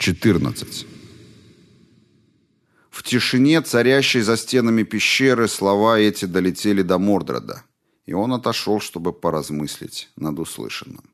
14. В тишине, царящей за стенами пещеры, слова эти долетели до Мордрода, и он отошел, чтобы поразмыслить над услышанным.